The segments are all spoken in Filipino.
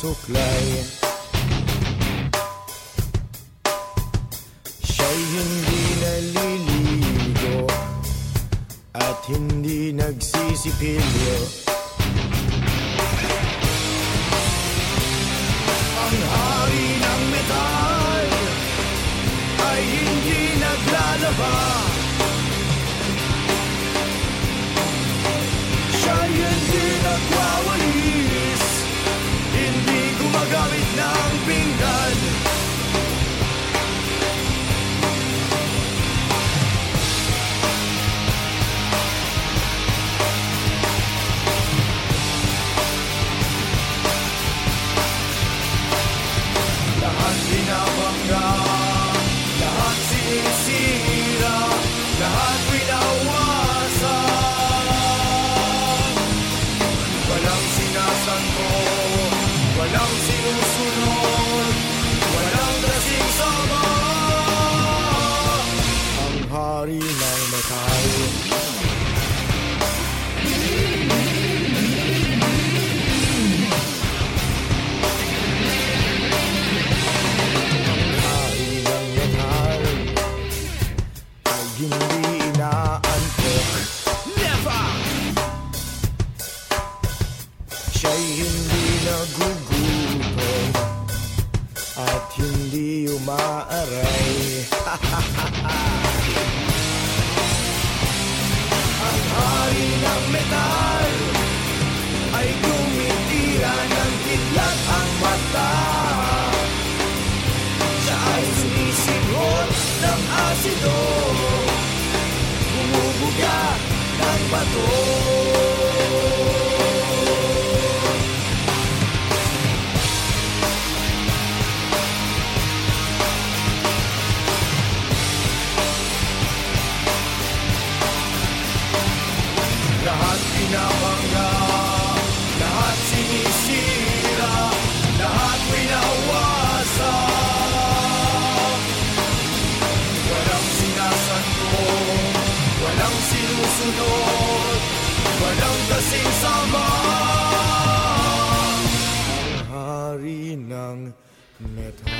suklay. Siya'y hindi naliligo At hindi nagsisipilyo. Ang hari ng metal Ay hindi naglalaba yeah. Metal.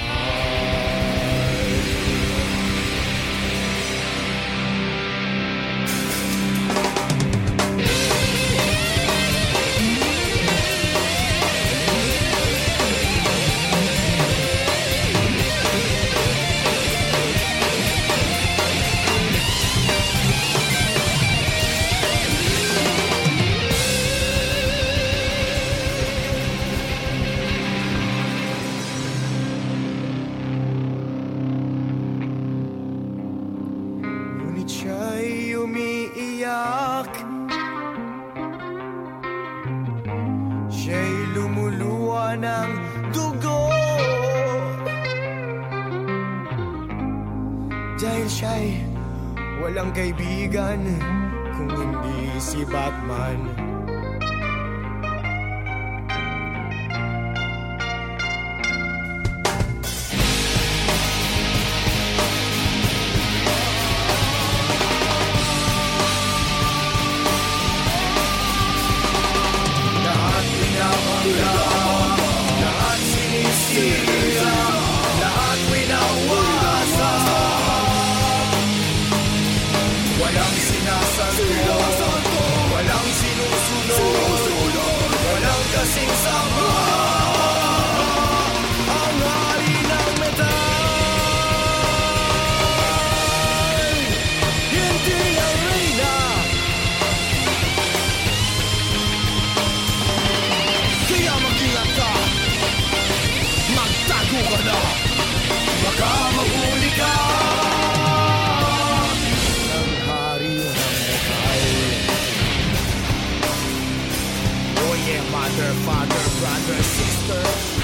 ng dugo. Dahil siya'y walang kaibigan Kung hindi si Batman. mother, father, brother, sister.